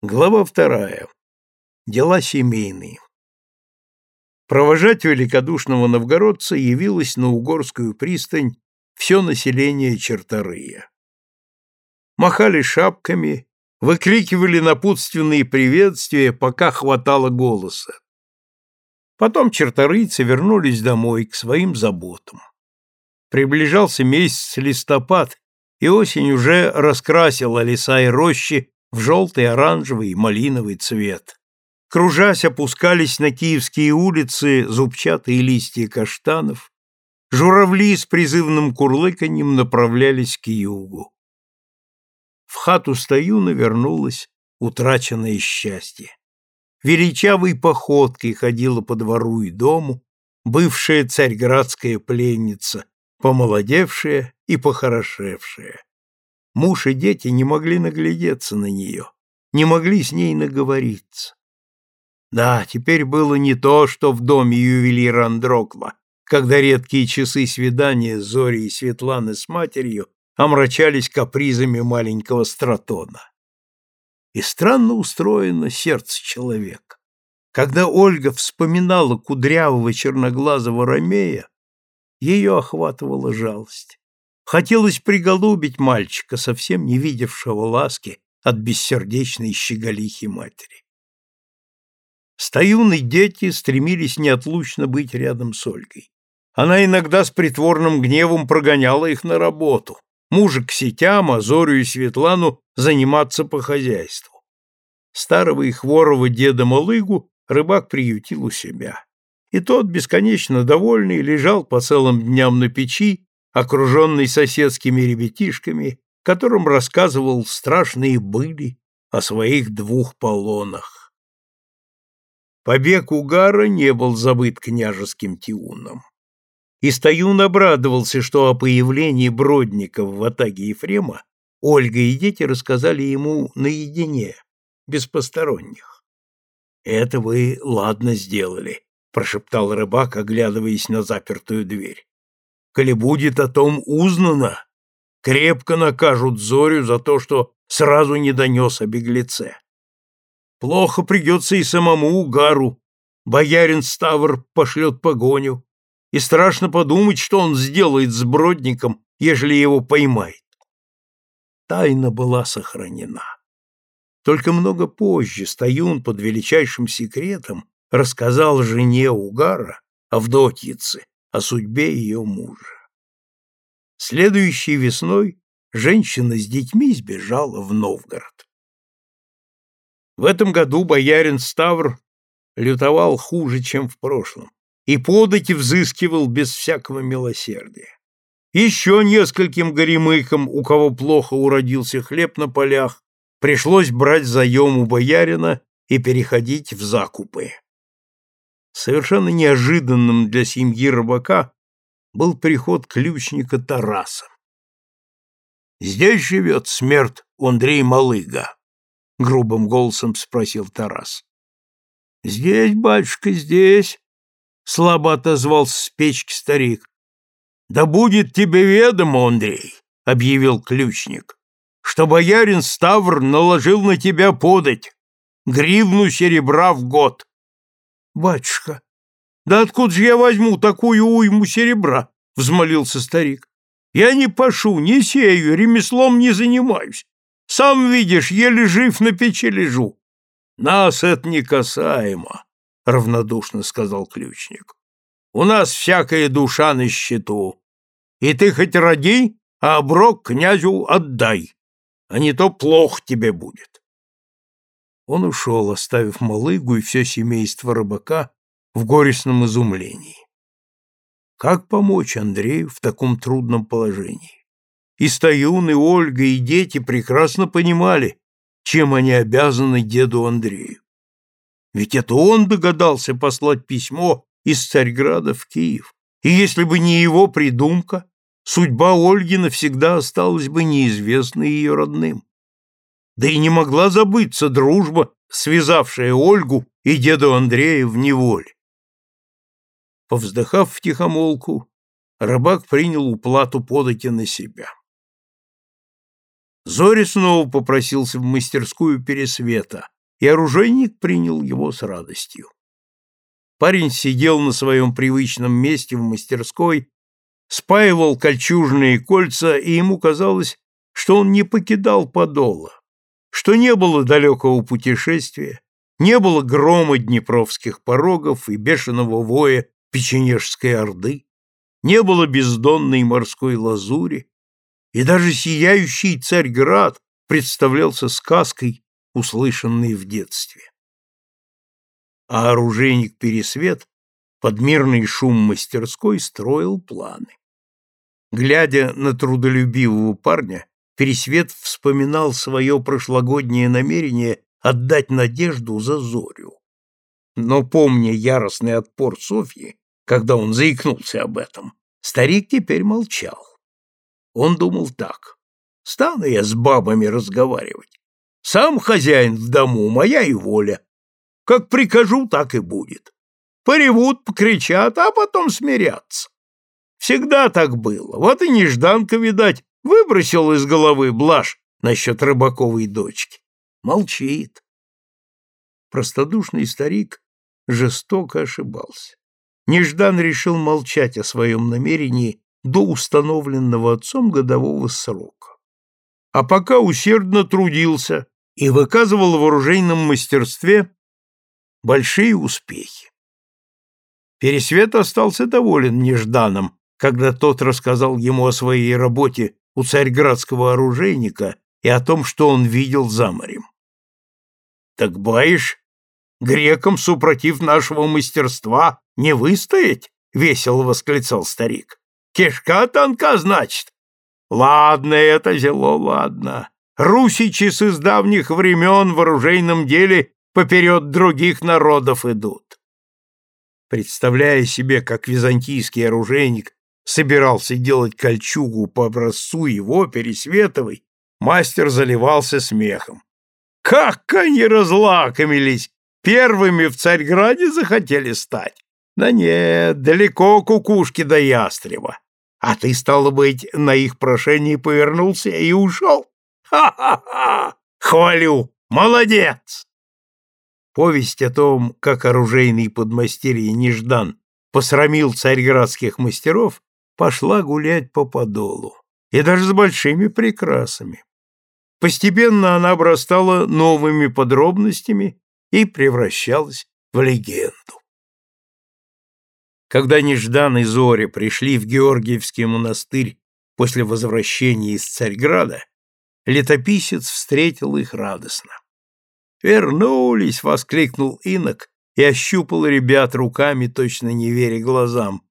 Глава вторая. Дела семейные. Провожать великодушного новгородца явилось на Угорскую пристань все население Черторыя. Махали шапками, выкрикивали напутственные приветствия, пока хватало голоса. Потом черторыйцы вернулись домой к своим заботам. Приближался месяц листопад, и осень уже раскрасила леса и рощи в желтый, оранжевый и малиновый цвет. Кружась опускались на киевские улицы зубчатые листья каштанов, журавли с призывным курлыканьем направлялись к югу. В хату Стоюна вернулось утраченное счастье. Величавой походкой ходила по двору и дому бывшая царьградская пленница, помолодевшая и похорошевшая. Муж и дети не могли наглядеться на нее, не могли с ней наговориться. Да, теперь было не то, что в доме ювелира Андрокла, когда редкие часы свидания Зори и Светланы с матерью омрачались капризами маленького стратона. И странно устроено сердце человека. Когда Ольга вспоминала кудрявого черноглазого Ромея, ее охватывала жалость. Хотелось приголубить мальчика, совсем не видевшего ласки от бессердечной щеголихи матери. Стоюны дети стремились неотлучно быть рядом с Ольгой. Она иногда с притворным гневом прогоняла их на работу. Мужа к сетям, а Зорю и Светлану заниматься по хозяйству. Старого и хворого деда Малыгу рыбак приютил у себя. И тот, бесконечно довольный, лежал по целым дням на печи окруженный соседскими ребятишками, которым рассказывал страшные были о своих двух полонах. Побег Угара не был забыт княжеским тиуном. И Стоюн обрадовался, что о появлении Бродников в атаге Ефрема Ольга и дети рассказали ему наедине, без посторонних. «Это вы ладно сделали», — прошептал рыбак, оглядываясь на запертую дверь коли будет о том узнано, крепко накажут Зорю за то, что сразу не донес о беглеце. Плохо придется и самому Угару, боярин Ставр пошлет погоню, и страшно подумать, что он сделает с Бродником, ежели его поймает. Тайна была сохранена. Только много позже Стоюн под величайшим секретом рассказал жене Угара, Авдотьице, о судьбе ее мужа. Следующей весной женщина с детьми сбежала в Новгород. В этом году боярин Ставр лютовал хуже, чем в прошлом, и подати взыскивал без всякого милосердия. Еще нескольким горемыкам, у кого плохо уродился хлеб на полях, пришлось брать заем у боярина и переходить в закупы. Совершенно неожиданным для семьи рыбака был приход ключника Тараса. «Здесь живет смерть Андрей Малыга?» — грубым голосом спросил Тарас. «Здесь, батюшка, здесь», — слабо отозвался с печки старик. «Да будет тебе ведомо, Андрей», — объявил ключник, «что боярин Ставр наложил на тебя подать, гривну серебра в год. Батюшка, да откуда же я возьму такую уйму серебра? Взмолился старик. Я не пашу, не сею, ремеслом не занимаюсь. Сам видишь, еле жив на печи лежу. Нас это не касаемо, равнодушно сказал ключник. У нас всякая душа на счету. И ты хоть роди, а оброк князю отдай, а не то плохо тебе будет. Он ушел, оставив малыгу и все семейство рыбака в горестном изумлении. Как помочь Андрею в таком трудном положении? И Стоюн, и Ольга, и дети прекрасно понимали, чем они обязаны деду Андрею. Ведь это он догадался послать письмо из Царьграда в Киев. И если бы не его придумка, судьба Ольги навсегда осталась бы неизвестной ее родным да и не могла забыться дружба, связавшая Ольгу и деду Андрея в неволе. Повздыхав втихомолку, рыбак принял уплату подати на себя. Зоря снова попросился в мастерскую Пересвета, и оружейник принял его с радостью. Парень сидел на своем привычном месте в мастерской, спаивал кольчужные кольца, и ему казалось, что он не покидал подола, что не было далекого путешествия, не было грома днепровских порогов и бешеного воя печенежской орды, не было бездонной морской лазури, и даже сияющий Царьград представлялся сказкой, услышанной в детстве. А оружейник Пересвет под мирный шум мастерской строил планы. Глядя на трудолюбивого парня, Пересвет вспоминал свое прошлогоднее намерение отдать надежду за Зорю. Но, помня яростный отпор Софьи, когда он заикнулся об этом, старик теперь молчал. Он думал так. Стану я с бабами разговаривать. Сам хозяин в дому, моя и воля. Как прикажу, так и будет. Поревут, покричат, а потом смирятся. Всегда так было. Вот и нежданка, видать, выбросил из головы блажь насчет рыбаковой дочки. Молчит. Простодушный старик жестоко ошибался. Неждан решил молчать о своем намерении до установленного отцом годового срока. А пока усердно трудился и выказывал в оружейном мастерстве большие успехи. Пересвет остался доволен Нежданом, когда тот рассказал ему о своей работе у царьградского оружейника и о том, что он видел за морем. «Так баишь, грекам, супротив нашего мастерства, не выстоять?» — весело восклицал старик. «Кишка тонка, значит?» «Ладно это зело, ладно. Русичи с издавних времен в оружейном деле поперед других народов идут. Представляя себе, как византийский оружейник собирался делать кольчугу по образцу его, Пересветовой, мастер заливался смехом. Как они разлакомились! Первыми в Царьграде захотели стать. Да нет, далеко кукушки до ястреба. А ты, стало быть, на их прошение повернулся и ушел? Ха-ха-ха! Хвалю! Молодец! Повесть о том, как оружейный подмастерье Неждан посрамил царьградских мастеров, пошла гулять по подолу, и даже с большими прикрасами. Постепенно она обрастала новыми подробностями и превращалась в легенду. Когда Неждан и Зоря пришли в Георгиевский монастырь после возвращения из Царьграда, летописец встретил их радостно. «Вернулись!» — воскликнул инок и ощупал ребят руками, точно не веря глазам.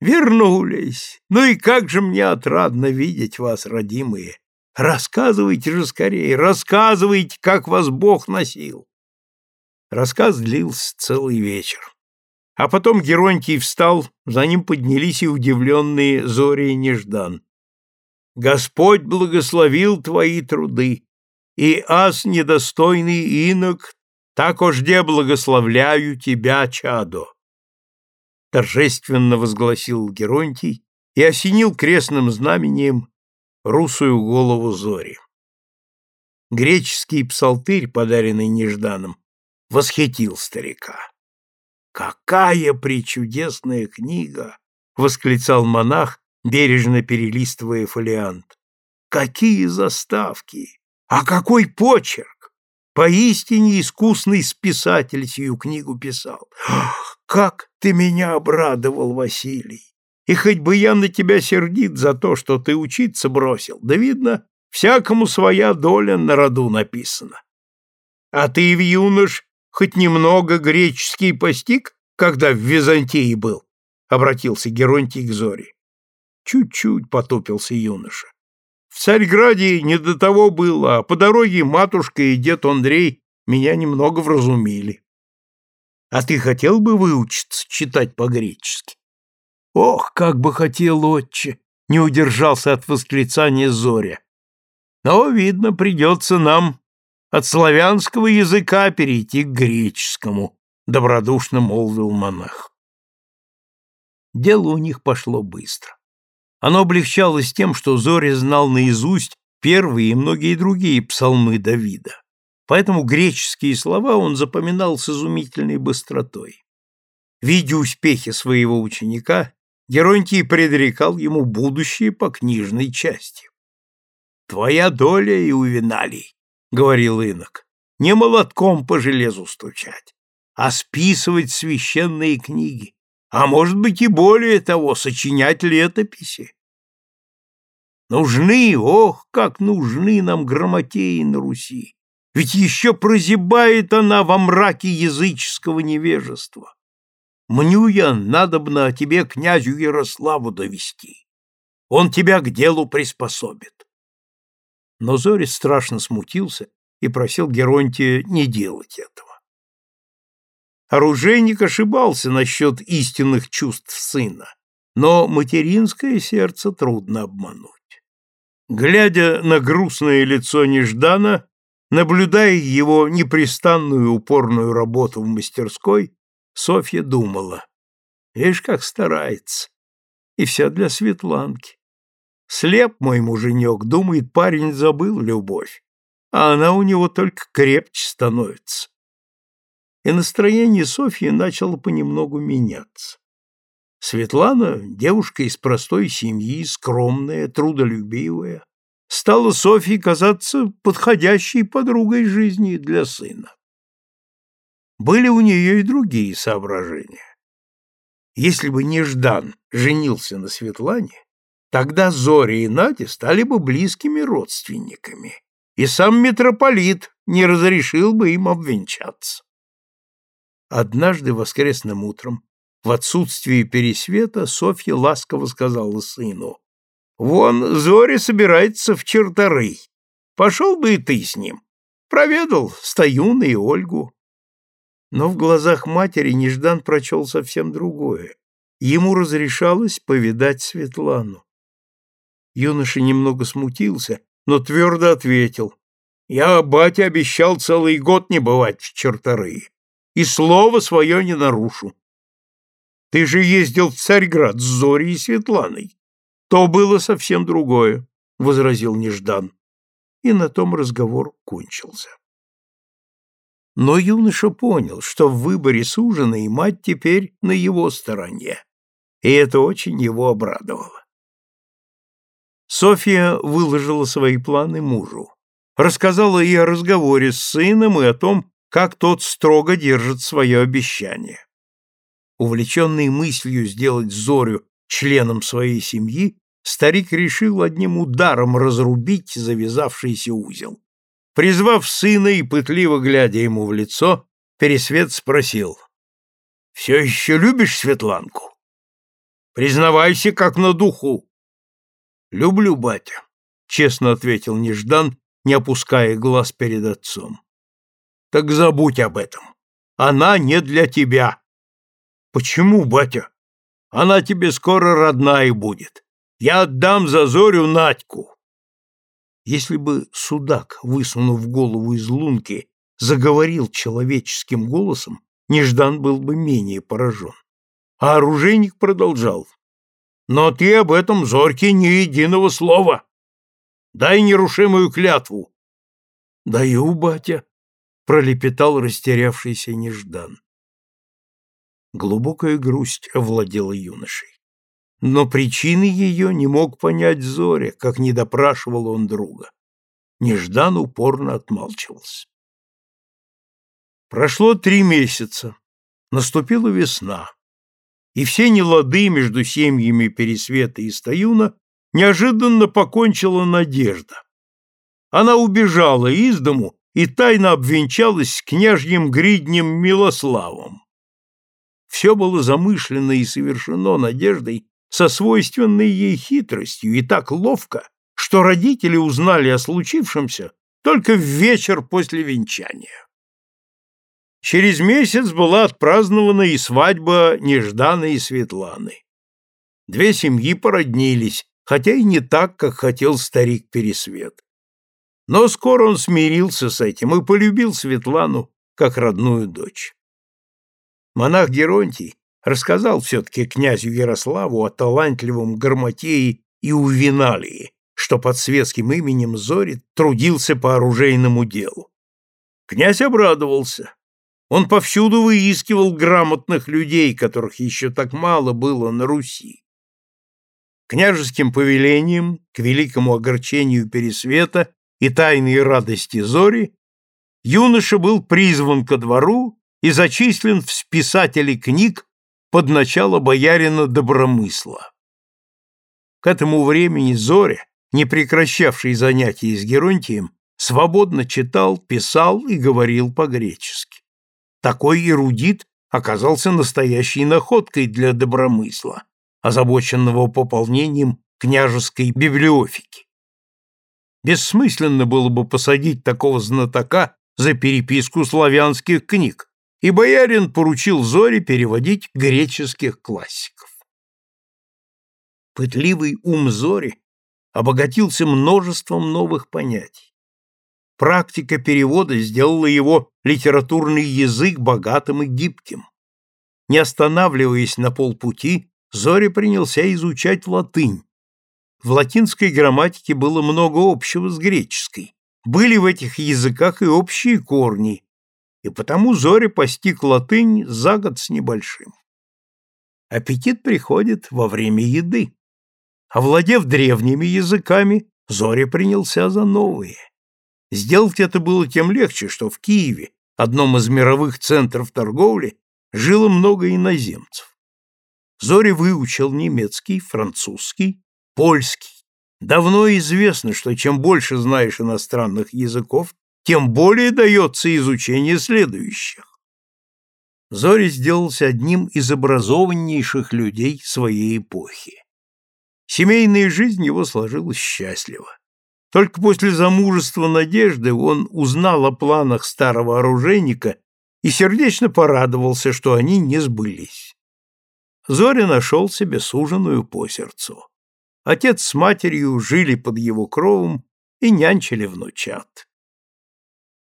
«Вернулись! Ну и как же мне отрадно видеть вас, родимые! Рассказывайте же скорее, рассказывайте, как вас Бог носил!» Рассказ длился целый вечер. А потом Геронтий встал, за ним поднялись и удивленные Зори и Неждан. «Господь благословил твои труды!» и аз недостойный инок, такожде благословляю тебя, чадо. Торжественно возгласил Геронтий и осенил крестным знамением русую голову Зори. Греческий псалтырь, подаренный Нежданом, восхитил старика. «Какая причудесная книга!» — восклицал монах, бережно перелистывая фолиант. «Какие заставки! А какой почерк! Поистине искусный списатель сию книгу писал. Ах, как ты меня обрадовал, Василий! И хоть бы я на тебя сердит за то, что ты учиться бросил, да видно, всякому своя доля на роду написана. А ты в юнош хоть немного греческий постиг, когда в Византии был? — обратился Геронтий к Зоре. Чуть-чуть потупился юноша. В Царьграде не до того было, а по дороге матушка и дед Андрей меня немного вразумили. А ты хотел бы выучиться читать по-гречески? Ох, как бы хотел, отче! Не удержался от восклицания Зоря. Но, видно, придется нам от славянского языка перейти к греческому, добродушно молвил монах. Дело у них пошло быстро. Оно облегчалось тем, что Зоря знал наизусть первые и многие другие псалмы Давида. Поэтому греческие слова он запоминал с изумительной быстротой. Видя успехи своего ученика, Геронтий предрекал ему будущее по книжной части. «Твоя доля и увиналий», — говорил инок, — «не молотком по железу стучать, а списывать священные книги, а может быть и более того, сочинять летописи. Нужны, ох, как нужны нам грамотеи на Руси, ведь еще прозябает она во мраке языческого невежества. Мню я, надобно тебе князю Ярославу довести. Он тебя к делу приспособит. Но Зорис страшно смутился и просил Геронтия не делать этого. Оружейник ошибался насчет истинных чувств сына, но материнское сердце трудно обмануть. Глядя на грустное лицо Неждана, наблюдая его непрестанную упорную работу в мастерской, Софья думала, видишь, как старается, и вся для Светланки. Слеп мой муженек, думает, парень забыл любовь, а она у него только крепче становится. И настроение Софьи начало понемногу меняться. Светлана, девушка из простой семьи, скромная, трудолюбивая, стала Софье казаться подходящей подругой жизни для сына. Были у нее и другие соображения. Если бы Неждан женился на Светлане, тогда Зоря и Надя стали бы близкими родственниками, и сам митрополит не разрешил бы им обвенчаться. Однажды воскресным утром, в отсутствие Пересвета, Софья ласково сказала сыну, «Вон Зоря собирается в черторы. Пошел бы и ты с ним. Проведал Стоюна и Ольгу. Но в глазах матери Неждан прочел совсем другое. Ему разрешалось повидать Светлану. Юноша немного смутился, но твердо ответил. «Я, батя, обещал целый год не бывать в Черторы, и слово свое не нарушу. Ты же ездил в Царьград с Зорей и Светланой. То было совсем другое», — возразил Неждан. И на том разговор кончился. Но юноша понял, что в выборе суженой мать теперь на его стороне, и это очень его обрадовало. Софья выложила свои планы мужу, рассказала и о разговоре с сыном, и о том, как тот строго держит свое обещание. Увлеченный мыслью сделать Зорю членом своей семьи, старик решил одним ударом разрубить завязавшийся узел. Призвав сына и пытливо глядя ему в лицо, Пересвет спросил. — Все еще любишь Светланку? Признавайся, как на духу. — Люблю, батя, — честно ответил Неждан, не опуская глаз перед отцом. — Так забудь об этом. Она не для тебя. — Почему, батя? Она тебе скоро родная будет. Я отдам за Зорю Надьку. Если бы судак, высунув голову из лунки, заговорил человеческим голосом, Неждан был бы менее поражен. А оружейник продолжал. «Но ты об этом, Зорьке, ни единого слова. Дай нерушимую клятву». «Даю, батя», — пролепетал растерявшийся Неждан. Глубокая грусть овладела юношей но причины ее не мог понять Зоря, как не допрашивал он друга. Неждан упорно отмалчивался. Прошло три месяца, наступила весна, и все нелады между семьями Пересвета и Стоюна неожиданно покончила надежда. Она убежала из дому и тайно обвенчалась с княжьим гриднем Милославом. Все было замышлено и совершено надеждой со свойственной ей хитростью и так ловко, что родители узнали о случившемся только в вечер после венчания. Через месяц была отпразднована и свадьба Нежданы и Светланы. Две семьи породнились, хотя и не так, как хотел старик Пересвет. Но скоро он смирился с этим и полюбил Светлану как родную дочь. Монах Геронтий рассказал все-таки князю Ярославу о талантливом Гарматее и Увиналии, что под светским именем Зори трудился по оружейному делу. Князь обрадовался. Он повсюду выискивал грамотных людей, которых еще так мало было на Руси. Княжеским повелением, к великому огорчению Пересвета и тайной радости Зори, юноша был призван ко двору и зачислен в списатели книг под начало боярина Добромысла. К этому времени Зоря, не прекращавший занятия с Геронтием, свободно читал, писал и говорил по-гречески. Такой эрудит оказался настоящей находкой для Добромысла, озабоченного пополнением княжеской библиофики. Бессмысленно было бы посадить такого знатока за переписку славянских книг, и боярин поручил Зоре переводить греческих классиков. Пытливый ум Зори обогатился множеством новых понятий. Практика перевода сделала его литературный язык богатым и гибким. Не останавливаясь на полпути, Зори принялся изучать латынь. В латинской грамматике было много общего с греческой. Были в этих языках и общие корни, и потому Зоря постиг латынь за год с небольшим. Аппетит приходит во время еды. Овладев древними языками, Зоря принялся за новые. Сделать это было тем легче, что в Киеве, одном из мировых центров торговли, жило много иноземцев. Зоря выучил немецкий, французский, польский. Давно известно, что чем больше знаешь иностранных языков, тем более дается изучение следующих. Зори сделался одним из образованнейших людей своей эпохи. Семейная жизнь его сложилась счастливо. Только после замужества Надежды он узнал о планах старого оружейника и сердечно порадовался, что они не сбылись. Зоря нашел себе суженую по сердцу. Отец с матерью жили под его кровом и нянчили внучат.